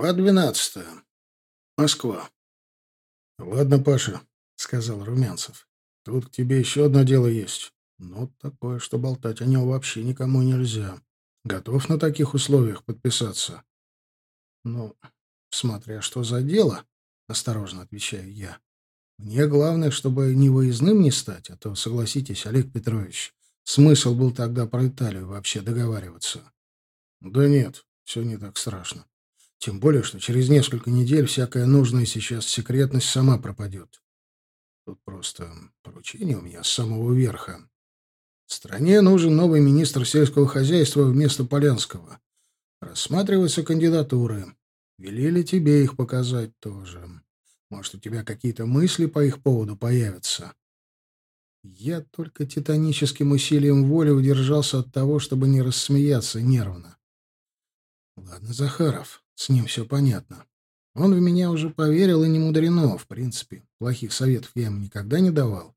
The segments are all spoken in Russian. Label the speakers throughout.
Speaker 1: Глава двенадцатая. Москва. «Ладно, Паша», — сказал Румянцев. «Тут к тебе еще одно дело есть. Но такое, что болтать о нем вообще никому нельзя. Готов на таких условиях подписаться?» «Ну, смотря что за дело», — осторожно отвечаю я. «Мне главное, чтобы не выездным не стать, а то, согласитесь, Олег Петрович, смысл был тогда про Италию вообще договариваться». «Да нет, все не так страшно. Тем более, что через несколько недель всякая нужная сейчас секретность сама пропадет. Тут просто поручение у меня с самого верха. Стране нужен новый министр сельского хозяйства вместо Полянского. Рассматриваются кандидатуры. Велели тебе их показать тоже. Может, у тебя какие-то мысли по их поводу появятся? Я только титаническим усилием воли удержался от того, чтобы не рассмеяться нервно. Ладно, Захаров, с ним все понятно. Он в меня уже поверил и не мудрено, в принципе. Плохих советов я ему никогда не давал.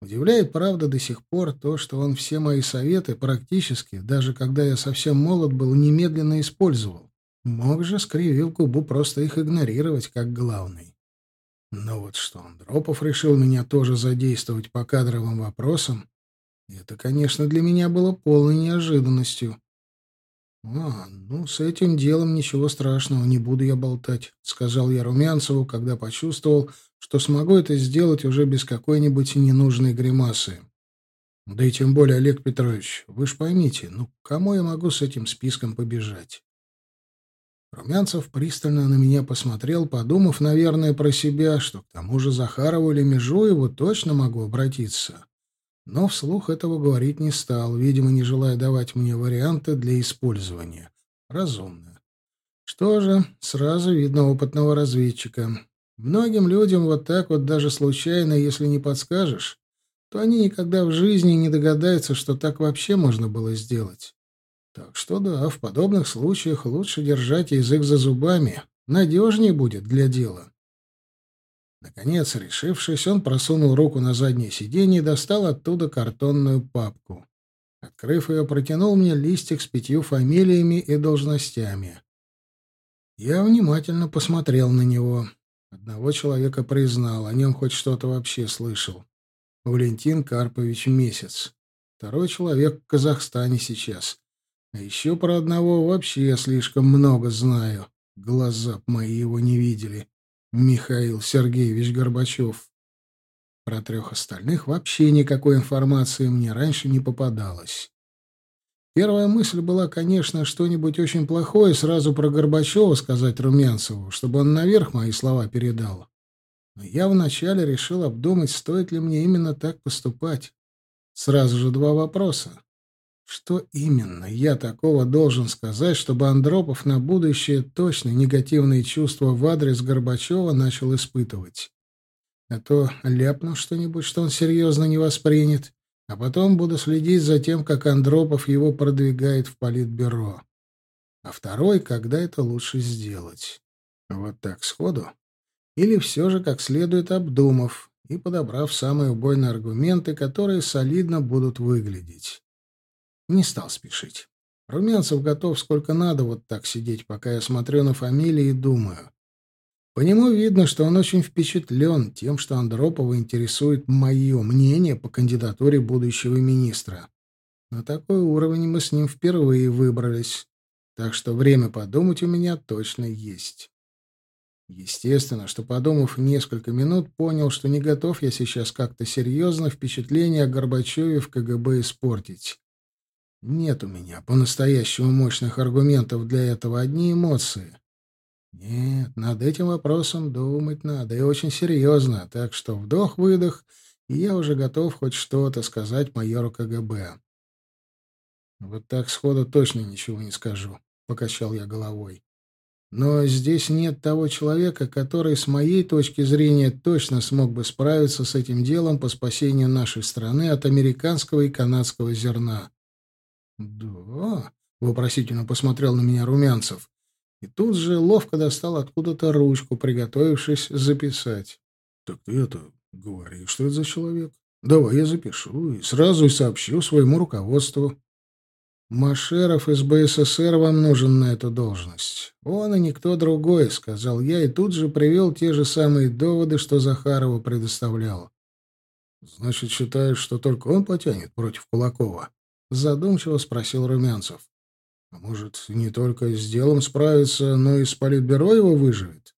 Speaker 1: Удивляет, правда, до сих пор то, что он все мои советы практически, даже когда я совсем молод был, немедленно использовал. Мог же, скривив губу, просто их игнорировать как главный. Но вот что Андропов решил меня тоже задействовать по кадровым вопросам, это, конечно, для меня было полной неожиданностью. «А, ну, с этим делом ничего страшного, не буду я болтать», — сказал я Румянцеву, когда почувствовал, что смогу это сделать уже без какой-нибудь ненужной гримасы. «Да и тем более, Олег Петрович, вы ж поймите, ну, кому я могу с этим списком побежать?» Румянцев пристально на меня посмотрел, подумав, наверное, про себя, что к тому же Захарову или Межуеву точно могу обратиться но вслух этого говорить не стал, видимо, не желая давать мне варианты для использования. Разумно. Что же, сразу видно опытного разведчика. Многим людям вот так вот даже случайно, если не подскажешь, то они никогда в жизни не догадаются, что так вообще можно было сделать. Так что да, в подобных случаях лучше держать язык за зубами. Надежнее будет для дела. Наконец, решившись, он просунул руку на заднее сиденье и достал оттуда картонную папку. Открыв ее, протянул мне листик с пятью фамилиями и должностями. Я внимательно посмотрел на него. Одного человека признал, о нем хоть что-то вообще слышал. Валентин Карпович Месяц. Второй человек в Казахстане сейчас. А еще про одного вообще я слишком много знаю. Глаза мои его не видели. Михаил Сергеевич Горбачев. Про трех остальных вообще никакой информации мне раньше не попадалось. Первая мысль была, конечно, что-нибудь очень плохое сразу про Горбачева сказать Румянцеву, чтобы он наверх мои слова передал. Но я вначале решил обдумать, стоит ли мне именно так поступать. Сразу же два вопроса. Что именно я такого должен сказать, чтобы Андропов на будущее точно негативные чувства в адрес Горбачева начал испытывать? А то ляпну что-нибудь, что он серьезно не воспринят, а потом буду следить за тем, как Андропов его продвигает в политбюро. А второй, когда это лучше сделать? Вот так сходу? Или все же как следует обдумав и подобрав самые убойные аргументы, которые солидно будут выглядеть? Не стал спешить. Румянцев готов сколько надо вот так сидеть, пока я смотрю на фамилии и думаю. По нему видно, что он очень впечатлен тем, что Андропова интересует мое мнение по кандидатуре будущего министра. На такой уровень мы с ним впервые выбрались, так что время подумать у меня точно есть. Естественно, что, подумав несколько минут, понял, что не готов я сейчас как-то серьезно впечатление о Горбачеве в КГБ испортить. Нет у меня по-настоящему мощных аргументов для этого, одни эмоции. Нет, над этим вопросом думать надо, и очень серьезно, так что вдох-выдох, и я уже готов хоть что-то сказать майору КГБ. Вот так сходу точно ничего не скажу, — покачал я головой. Но здесь нет того человека, который, с моей точки зрения, точно смог бы справиться с этим делом по спасению нашей страны от американского и канадского зерна. «Да?» — вопросительно посмотрел на меня Румянцев. И тут же ловко достал откуда-то ручку, приготовившись записать. «Так ты это говори, что это за человек? Давай я запишу и сразу и сообщу своему руководству». «Машеров из БССР вам нужен на эту должность. Он и никто другой», — сказал я, и тут же привел те же самые доводы, что Захарова предоставлял. «Значит, считаешь, что только он потянет против Кулакова?» — задумчиво спросил Румянцев. «А может, не только с делом справится, но и с политбюро его выживет?»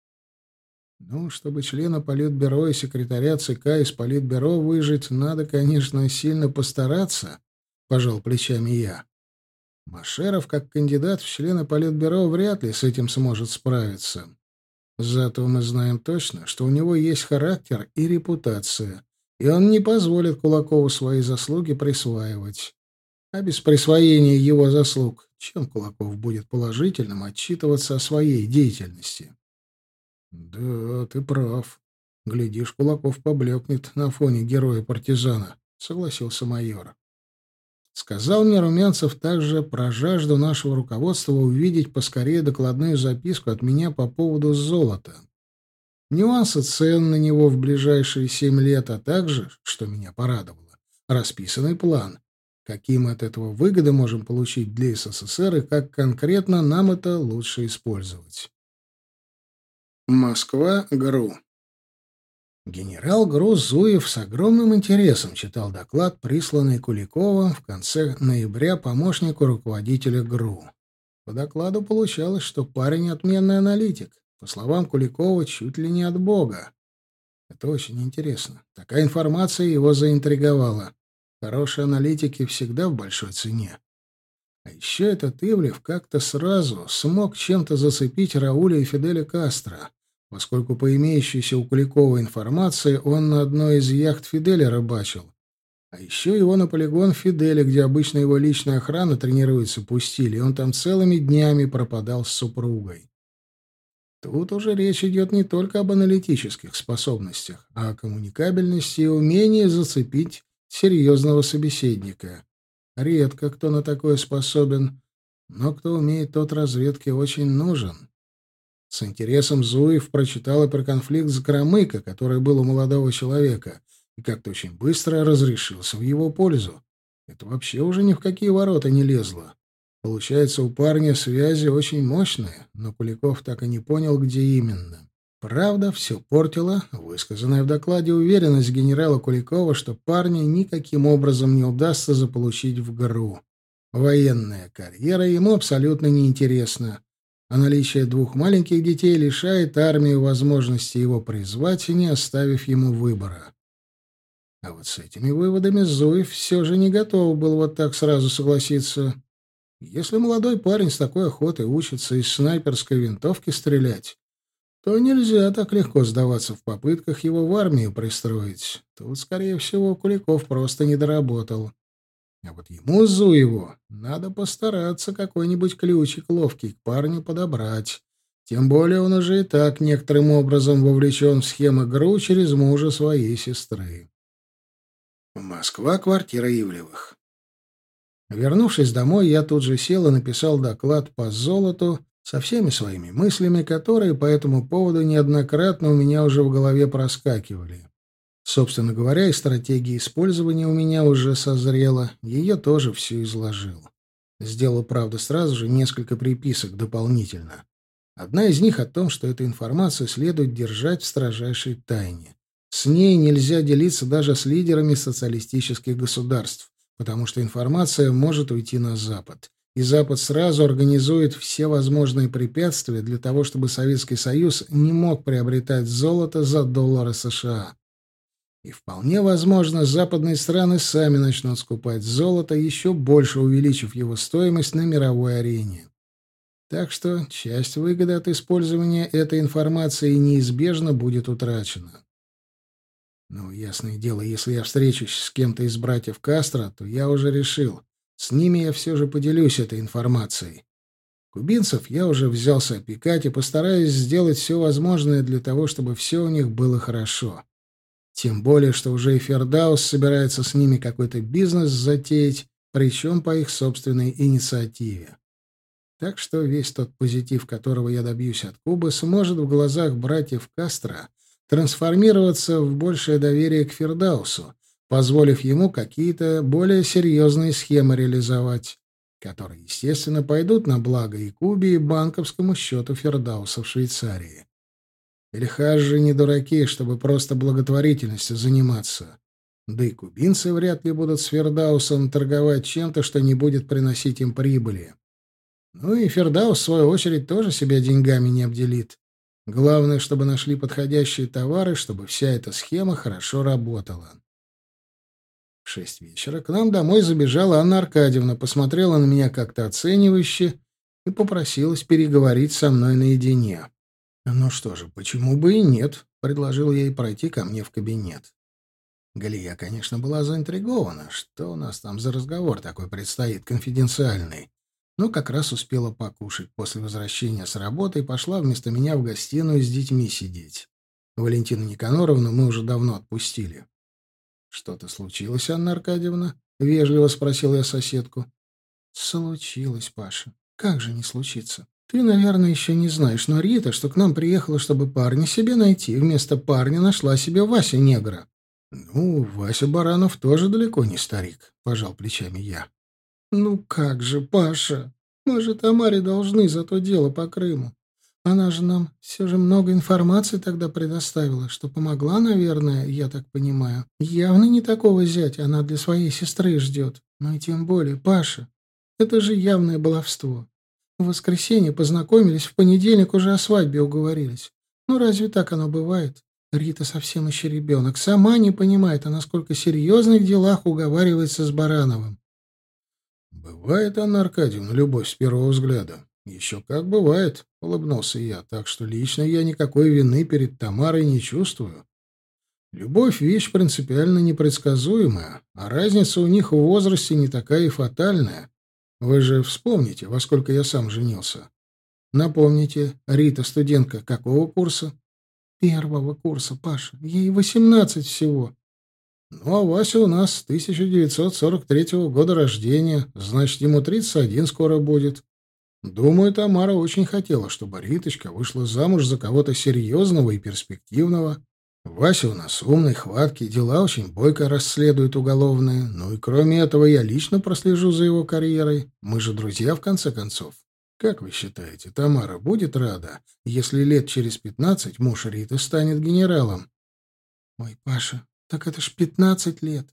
Speaker 1: «Ну, чтобы члена политбюро и секретаря ЦК из политбюро выжить, надо, конечно, сильно постараться», — пожал плечами я. «Машеров, как кандидат в члены политбюро, вряд ли с этим сможет справиться. Зато мы знаем точно, что у него есть характер и репутация, и он не позволит Кулакову свои заслуги присваивать» а без присвоения его заслуг, чем Кулаков будет положительным отчитываться о своей деятельности. «Да, ты прав. Глядишь, Кулаков поблекнет на фоне героя-партизана», — согласился майор. Сказал мне Румянцев также про жажду нашего руководства увидеть поскорее докладную записку от меня по поводу золота. Нюансы цен на него в ближайшие семь лет, а также, что меня порадовало, расписанный план — Какие мы от этого выгоды можем получить для СССР и как конкретно нам это лучше использовать? Москва, ГРУ. Генерал ГРУ Зуев с огромным интересом читал доклад, присланный Куликовым в конце ноября помощнику руководителя ГРУ. По докладу получалось, что парень отменный аналитик, по словам Куликова, чуть ли не от бога. Это очень интересно. Такая информация его заинтриговала. Хорошие аналитики всегда в большой цене. А еще этот Ивлев как-то сразу смог чем-то зацепить Рауля и Фиделя Кастро, поскольку по имеющейся у Куликова информации он на одной из яхт Фиделя рыбачил. А еще его на полигон Фиделя, где обычно его личная охрана тренируется, пустили, и он там целыми днями пропадал с супругой. Тут уже речь идет не только об аналитических способностях, а о коммуникабельности и умении зацепить серьезного собеседника. Редко кто на такое способен, но кто умеет, тот разведке очень нужен. С интересом Зуев прочитал и про конфликт с Громыко, который был у молодого человека, и как-то очень быстро разрешился в его пользу. Это вообще уже ни в какие ворота не лезло. Получается, у парня связи очень мощные, но Куликов так и не понял, где именно. Правда, все портило. высказанная в докладе уверенность генерала Куликова, что парня никаким образом не удастся заполучить в ГРУ. Военная карьера ему абсолютно неинтересна, а наличие двух маленьких детей лишает армию возможности его призвать, не оставив ему выбора. А вот с этими выводами Зуев все же не готов был вот так сразу согласиться. Если молодой парень с такой охотой учится из снайперской винтовки стрелять, то нельзя так легко сдаваться в попытках его в армию пристроить. Тут, скорее всего, Куликов просто не доработал. А вот ему, Зуеву, надо постараться какой-нибудь ключик ловкий к парню подобрать. Тем более он уже и так некоторым образом вовлечен в схемы ГРУ через мужа своей сестры. Москва, квартира Ивлевых. Вернувшись домой, я тут же сел и написал доклад по золоту, со всеми своими мыслями, которые по этому поводу неоднократно у меня уже в голове проскакивали. Собственно говоря, и стратегия использования у меня уже созрела, ее тоже всю изложил. Сделал, правда, сразу же несколько приписок дополнительно. Одна из них о том, что эту информацию следует держать в строжайшей тайне. С ней нельзя делиться даже с лидерами социалистических государств, потому что информация может уйти на Запад и Запад сразу организует все возможные препятствия для того, чтобы Советский Союз не мог приобретать золото за доллары США. И вполне возможно, западные страны сами начнут скупать золото, еще больше увеличив его стоимость на мировой арене. Так что часть выгоды от использования этой информации неизбежно будет утрачена. Ну, ясное дело, если я встречусь с кем-то из братьев Кастро, то я уже решил, с ними я все же поделюсь этой информацией. Кубинцев я уже взялся опекать и постараюсь сделать все возможное для того, чтобы все у них было хорошо. Тем более, что уже и Фердаус собирается с ними какой-то бизнес затеять, причем по их собственной инициативе. Так что весь тот позитив, которого я добьюсь от Кубы, сможет в глазах братьев Кастро трансформироваться в большее доверие к Фердаусу, позволив ему какие-то более серьезные схемы реализовать, которые, естественно, пойдут на благо и Кубе, и банковскому счету Фердауса в Швейцарии. Эльхажи не дураки, чтобы просто благотворительностью заниматься. Да и кубинцы вряд ли будут с Фердаусом торговать чем-то, что не будет приносить им прибыли. Ну и Фердаус, в свою очередь, тоже себя деньгами не обделит. Главное, чтобы нашли подходящие товары, чтобы вся эта схема хорошо работала. Шесть вечера к нам домой забежала Анна Аркадьевна, посмотрела на меня как-то оценивающе и попросилась переговорить со мной наедине. «Ну что же, почему бы и нет?» — предложил ей пройти ко мне в кабинет. Галия, конечно, была заинтригована, что у нас там за разговор такой предстоит, конфиденциальный, но как раз успела покушать после возвращения с работы и пошла вместо меня в гостиную с детьми сидеть. Валентину Никаноровну мы уже давно отпустили. «Что-то случилось, Анна Аркадьевна?» — вежливо спросил я соседку. «Случилось, Паша. Как же не случится? Ты, наверное, еще не знаешь, но Рита, что к нам приехала, чтобы парня себе найти, вместо парня нашла себе Вася-негра». «Ну, Вася Баранов тоже далеко не старик», — пожал плечами я. «Ну как же, Паша? Мы же Тамаре должны за то дело по Крыму. Она же нам все же много информации тогда предоставила, что помогла, наверное, я так понимаю. Явно не такого зятя она для своей сестры ждет. Ну и тем более Паша. Это же явное баловство. В воскресенье познакомились, в понедельник уже о свадьбе уговорились. Ну разве так оно бывает? Рита совсем еще ребенок. Сама не понимает, о насколько серьезных делах уговаривается с Барановым. «Бывает, Анна Аркадьевна, любовь с первого взгляда», «Еще как бывает», — улыбнулся я, так что лично я никакой вины перед Тамарой не чувствую. Любовь — вещь принципиально непредсказуемая, а разница у них в возрасте не такая и фатальная. Вы же вспомните, во сколько я сам женился. Напомните, Рита студентка какого курса? Первого курса, Паша. Ей восемнадцать всего. Ну, а Вася у нас 1943 года рождения, значит, ему 31 скоро будет. Думаю, Тамара очень хотела, чтобы Риточка вышла замуж за кого-то серьезного и перспективного. Вася у нас умный, хваткий, дела очень бойко расследуют уголовные. Ну и кроме этого, я лично прослежу за его карьерой. Мы же друзья, в конце концов. Как вы считаете, Тамара будет рада, если лет через пятнадцать муж Риты станет генералом? Мой Паша, так это ж пятнадцать лет.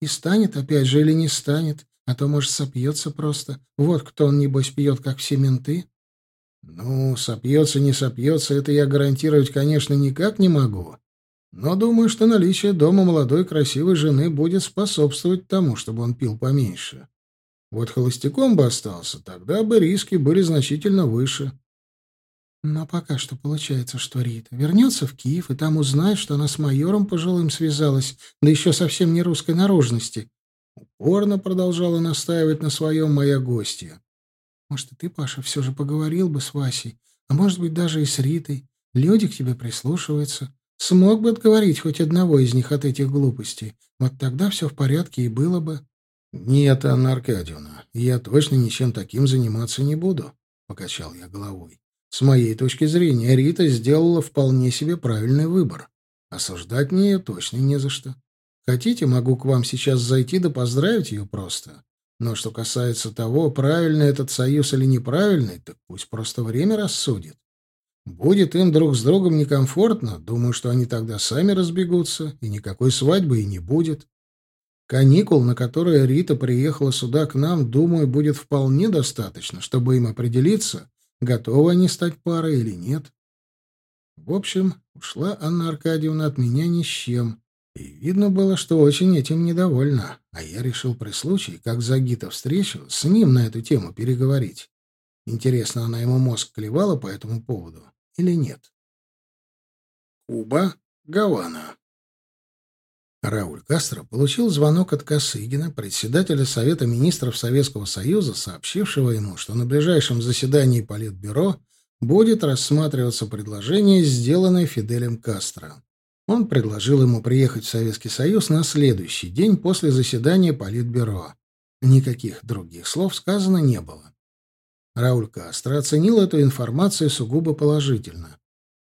Speaker 1: И станет опять же или не станет? А то, может, сопьется просто. Вот кто он, небось, пьет, как все менты. Ну, сопьется, не сопьется, это я гарантировать, конечно, никак не могу. Но думаю, что наличие дома молодой красивой жены будет способствовать тому, чтобы он пил поменьше. Вот холостяком бы остался, тогда бы риски были значительно выше. Но пока что получается, что Рита вернется в Киев и там узнает, что она с майором пожилым связалась, да еще совсем не русской наружности, Орна продолжала настаивать на своем моя гостья. «Может, и ты, Паша, все же поговорил бы с Васей, а может быть, даже и с Ритой. Люди к тебе прислушиваются. Смог бы отговорить хоть одного из них от этих глупостей. Вот тогда все в порядке и было бы». «Нет, Анна Аркадьевна, я точно ничем таким заниматься не буду», — покачал я головой. «С моей точки зрения, Рита сделала вполне себе правильный выбор. Осуждать мне ее точно не за что. Хотите, могу к вам сейчас зайти да поздравить ее просто. Но что касается того, правильный этот союз или неправильный, так пусть просто время рассудит. Будет им друг с другом некомфортно, думаю, что они тогда сами разбегутся, и никакой свадьбы и не будет. Каникул, на которые Рита приехала сюда к нам, думаю, будет вполне достаточно, чтобы им определиться, готовы они стать парой или нет. В общем, ушла Анна Аркадьевна от меня ни с чем, и видно было, что очень этим недовольна, а я решил при случае, как Загита встречу, с ним на эту тему переговорить. Интересно, она ему мозг клевала по этому поводу или нет? Куба, Гавана. Рауль Кастро получил звонок от Косыгина, председателя Совета министров Советского Союза, сообщившего ему, что на ближайшем заседании Политбюро будет рассматриваться предложение, сделанное Фиделем Кастро. Он предложил ему приехать в Советский Союз на следующий день после заседания Политбюро. Никаких других слов сказано не было. Рауль Кастро оценил эту информацию сугубо положительно.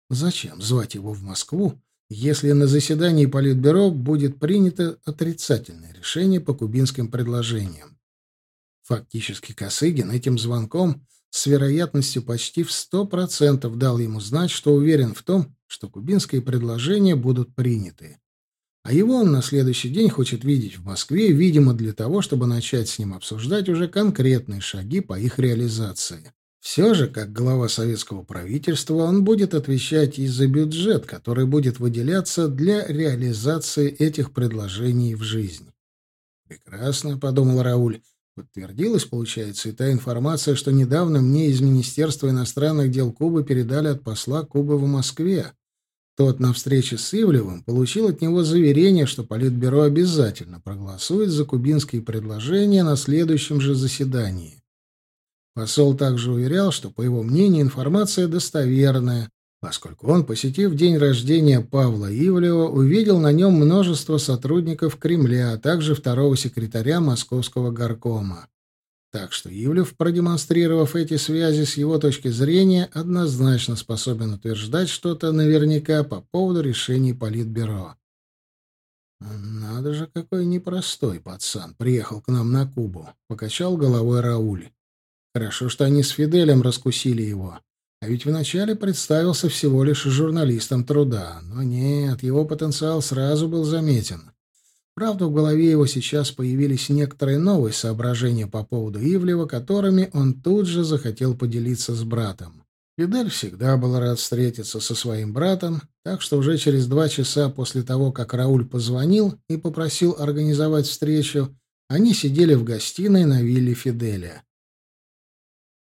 Speaker 1: Зачем звать его в Москву, если на заседании Политбюро будет принято отрицательное решение по кубинским предложениям? Фактически Косыгин этим звонком с вероятностью почти в 100% дал ему знать, что уверен в том, что кубинские предложения будут приняты. А его он на следующий день хочет видеть в Москве, видимо, для того, чтобы начать с ним обсуждать уже конкретные шаги по их реализации. Все же, как глава советского правительства, он будет отвечать и за бюджет, который будет выделяться для реализации этих предложений в жизнь. «Прекрасно», — подумал Рауль. Подтвердилась, получается, и та информация, что недавно мне из Министерства иностранных дел Кубы передали от посла Кубы в Москве. Тот на встрече с Ивлевым получил от него заверение, что Политбюро обязательно проголосует за кубинские предложения на следующем же заседании. Посол также уверял, что, по его мнению, информация достоверная, поскольку он, посетив день рождения Павла Ивлева, увидел на нем множество сотрудников Кремля, а также второго секретаря Московского горкома. Так что Ивлев, продемонстрировав эти связи с его точки зрения, однозначно способен утверждать что-то наверняка по поводу решений Политбюро. «Надо же, какой непростой пацан приехал к нам на Кубу», — покачал головой Рауль. «Хорошо, что они с Фиделем раскусили его. А ведь вначале представился всего лишь журналистом труда. Но нет, его потенциал сразу был заметен. Правда, в голове его сейчас появились некоторые новые соображения по поводу Ивлева, которыми он тут же захотел поделиться с братом. Фидель всегда был рад встретиться со своим братом, так что уже через два часа после того, как Рауль позвонил и попросил организовать встречу, они сидели в гостиной на вилле Фиделя.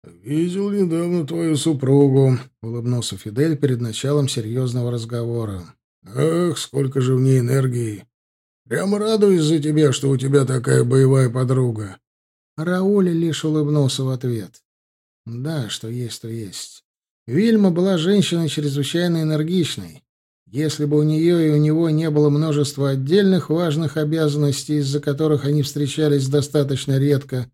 Speaker 2: «Видел недавно твою супругу», — улыбнулся Фидель перед началом серьезного разговора. «Ах, сколько же в ней энергии! Прям радуюсь за тебя, что у тебя такая боевая подруга.
Speaker 1: Рауль лишь улыбнулся в ответ. Да, что есть, то есть. Вильма была женщиной чрезвычайно энергичной. Если бы у нее и у него не было множества отдельных важных обязанностей, из-за которых они встречались достаточно редко,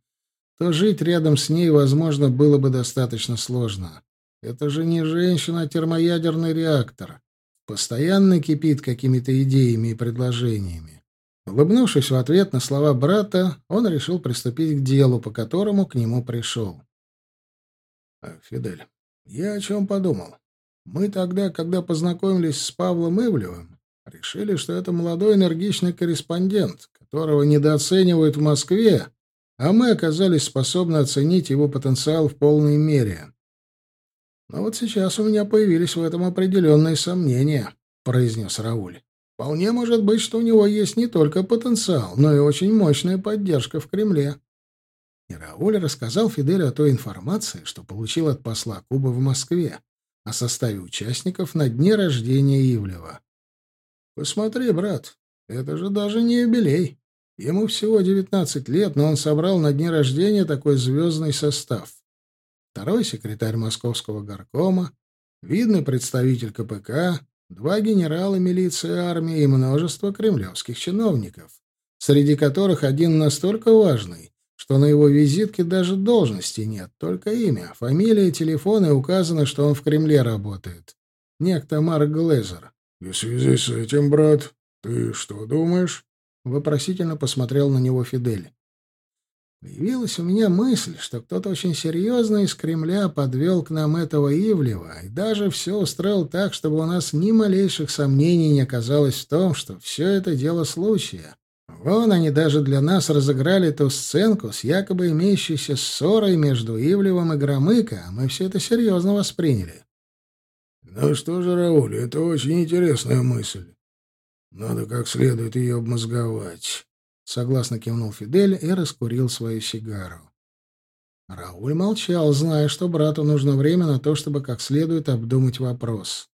Speaker 1: то жить рядом с ней, возможно, было бы достаточно сложно. Это же не женщина, а термоядерный реактор. Постоянно кипит какими-то идеями и предложениями. Улыбнувшись в ответ на слова брата, он решил приступить к делу, по которому к нему пришел.
Speaker 2: «А, «Фидель, я о чем подумал. Мы тогда, когда познакомились с Павлом Ивлевым, решили, что это молодой энергичный корреспондент, которого недооценивают в Москве, а мы оказались способны оценить его потенциал в полной мере. Но вот сейчас у меня появились в этом определенные сомнения», — произнес Рауль. Вполне может быть, что у него есть не только потенциал, но и очень мощная поддержка в Кремле.
Speaker 1: И Рауль рассказал Фиделю о той информации, что получил от посла Кубы в Москве, о составе участников на дне рождения Ивлева.
Speaker 2: «Посмотри, брат, это же даже не юбилей. Ему всего 19 лет, но он собрал на дне рождения такой звездный состав. Второй секретарь московского горкома, видный представитель КПК, два генерала милиции и армии и множество кремлевских чиновников, среди которых один настолько важный, что на его визитке даже должности нет, только имя, фамилия, телефон и указано, что он в Кремле работает. Некто Марк Глезер. В связи с этим, брат, ты что думаешь?» Вопросительно посмотрел на него Фидель.
Speaker 1: Появилась у меня мысль, что кто-то очень серьезно из Кремля подвел к нам этого Ивлева и даже все устроил так, чтобы у нас ни малейших сомнений не оказалось в том, что все это дело случая. Вон они даже для нас разыграли ту сценку с якобы имеющейся ссорой между Ивлевым и Громыко, а мы все это серьезно восприняли.
Speaker 2: «Ну что же, Рауль, это очень интересная мысль. Надо как следует ее обмозговать». — согласно кивнул Фидель и раскурил свою сигару.
Speaker 1: Рауль молчал, зная, что брату нужно время на то, чтобы как следует обдумать вопрос.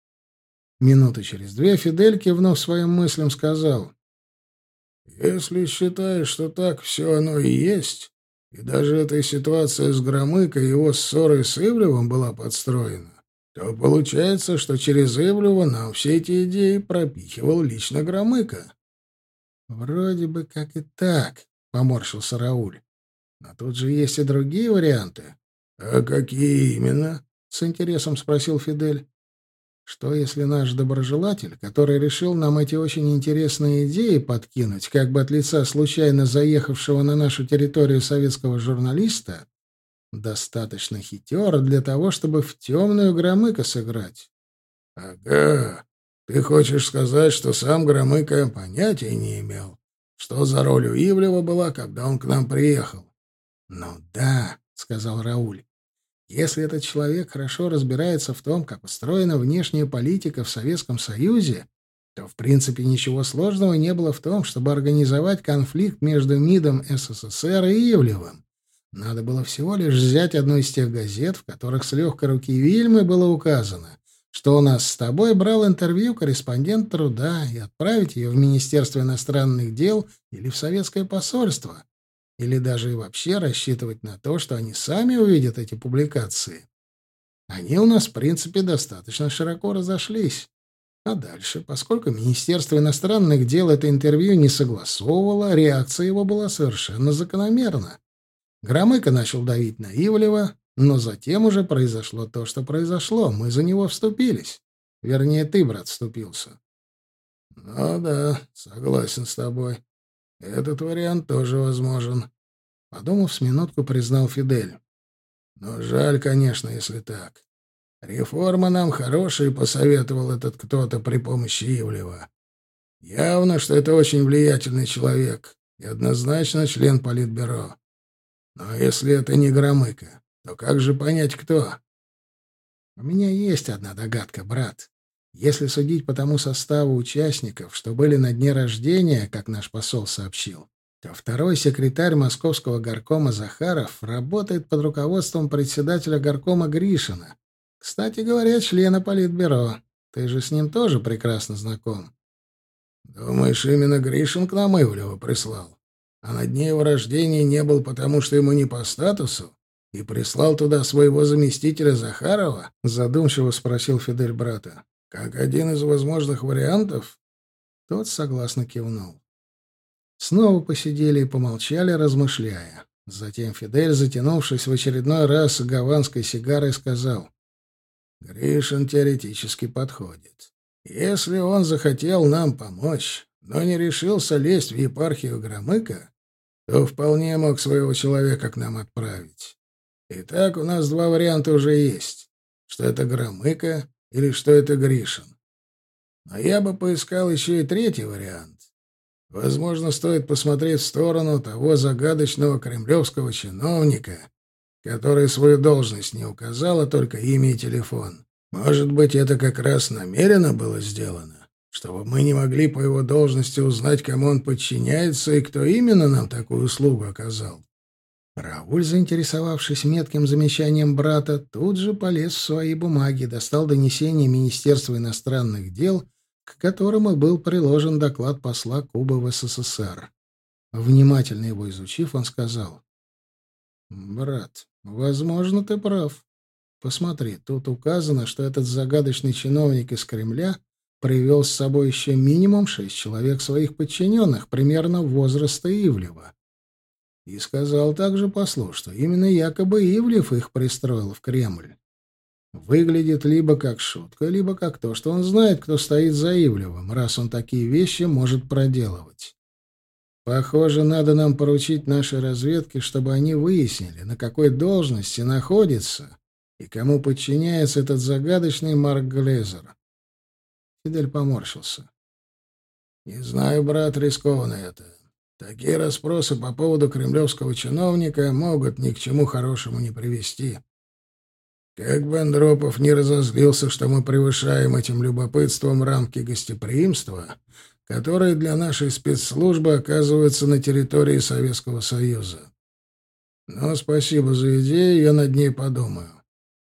Speaker 1: Минуты через две Фидель, кивнув своим мыслям, сказал.
Speaker 2: «Если считаешь, что так все оно и есть, и даже эта ситуация с Громыко и его ссорой с Ивлевым была подстроена, то получается, что через Ивлева нам все эти идеи пропихивал лично Громыко.
Speaker 1: Вроде бы как и так, поморщился Рауль. Но тут же есть и другие варианты.
Speaker 2: А какие именно?
Speaker 1: С интересом спросил Фидель.
Speaker 2: Что если наш доброжелатель, который решил нам эти очень интересные идеи подкинуть, как бы от лица случайно заехавшего на нашу территорию советского журналиста, достаточно хитер для того, чтобы в темную громыка сыграть?
Speaker 1: — Ага, ты хочешь сказать, что сам Громыко понятия не имел, что за роль у Ивлева была, когда он к нам приехал?
Speaker 2: Ну да, сказал Рауль. Если этот человек хорошо разбирается в том, как устроена внешняя политика в Советском Союзе, то, в принципе, ничего сложного не было в том, чтобы организовать конфликт между МИДом СССР и Ивлевым. Надо было всего лишь взять одну из тех газет, в которых с легкой руки Вильмы было указано, что у нас с тобой брал интервью корреспондент труда и отправить ее в Министерство иностранных дел или в советское посольство, или даже и вообще рассчитывать на то, что они сами увидят эти публикации. Они у нас, в принципе, достаточно широко разошлись. А дальше, поскольку Министерство иностранных дел это интервью не согласовывало, реакция его была совершенно закономерна. Громыко начал давить на Ивлева, но затем уже произошло то, что произошло. Мы за него вступились. Вернее, ты, брат, вступился.
Speaker 1: Ну да, согласен с тобой. Этот вариант тоже возможен. Подумав с минутку, признал Фидель. Но жаль, конечно, если так. Реформа нам хорошая, посоветовал этот кто-то при помощи Ивлева. Явно, что это очень влиятельный человек и однозначно член Политбюро. Но если это не Громыко, но как же понять, кто?
Speaker 2: У меня есть одна догадка, брат. Если судить по тому составу участников, что были на дне рождения, как наш посол сообщил, то второй секретарь московского горкома Захаров работает под руководством председателя горкома Гришина. Кстати говоря, члена политбюро. Ты же с ним тоже прекрасно знаком.
Speaker 1: Думаешь, именно Гришин к нам Ивлева прислал? А на дне его рождения не был потому, что ему не по статусу? и прислал туда своего заместителя Захарова?» — задумчиво спросил Фидель брата. «Как один из возможных вариантов?»
Speaker 2: Тот согласно кивнул. Снова посидели и помолчали, размышляя. Затем Фидель, затянувшись в очередной раз гаванской сигарой, сказал.
Speaker 1: «Гришин теоретически подходит. Если он захотел нам помочь, но не решился лезть в епархию Громыка, то вполне мог своего человека к нам отправить. Итак, у нас два варианта уже есть. Что это Громыко или что это Гришин. Но я бы поискал еще и третий вариант. Возможно, стоит посмотреть в сторону того загадочного кремлевского чиновника, который свою должность не указал, а только имя и телефон. Может быть, это как раз намеренно было сделано, чтобы мы не могли по его должности узнать, кому он подчиняется и кто именно нам такую услугу оказал.
Speaker 2: Рауль, заинтересовавшись метким замечанием брата, тут же полез в свои бумаги, достал донесение Министерства иностранных дел, к которому был приложен доклад посла Кубы в СССР. Внимательно его изучив, он сказал, «Брат, возможно, ты прав. Посмотри, тут указано, что этот загадочный чиновник из Кремля привел с собой еще минимум шесть человек своих подчиненных, примерно возраста Ивлева. И сказал также послу, что именно якобы Ивлев их пристроил в Кремль. Выглядит либо как шутка, либо как то, что он знает, кто стоит за Ивлевым, раз он такие вещи может проделывать. Похоже, надо нам поручить нашей разведке, чтобы они выяснили, на какой должности находится и кому подчиняется этот загадочный Марк Глезер. Фидель поморщился.
Speaker 1: «Не знаю, брат, рискованно это. Такие расспросы по поводу кремлевского чиновника могут ни к чему хорошему не привести. Как бы Андропов не разозлился, что мы превышаем этим любопытством рамки гостеприимства, которые для нашей спецслужбы оказываются на территории Советского Союза. Но спасибо за идею, я над ней подумаю.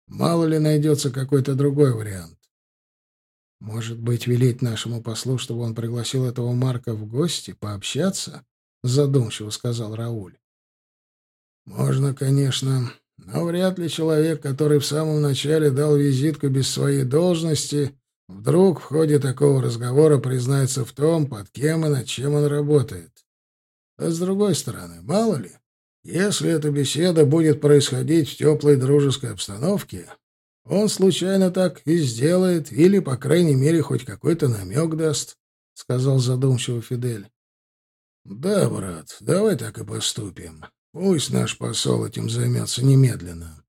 Speaker 1: Мало ли найдется какой-то другой вариант.
Speaker 2: Может быть, велеть нашему послу, чтобы он пригласил этого Марка в гости, пообщаться? — задумчиво сказал Рауль.
Speaker 1: «Можно, конечно, но вряд ли человек, который в самом начале дал визитку без своей должности, вдруг в ходе такого разговора признается в том, под кем и над чем он работает. А с другой стороны, мало ли, если эта беседа будет происходить в теплой дружеской обстановке,
Speaker 2: он случайно так и сделает, или, по крайней мере, хоть какой-то намек даст», — сказал задумчиво Фидель. «Да, брат, давай так и поступим. Пусть наш посол этим займется немедленно.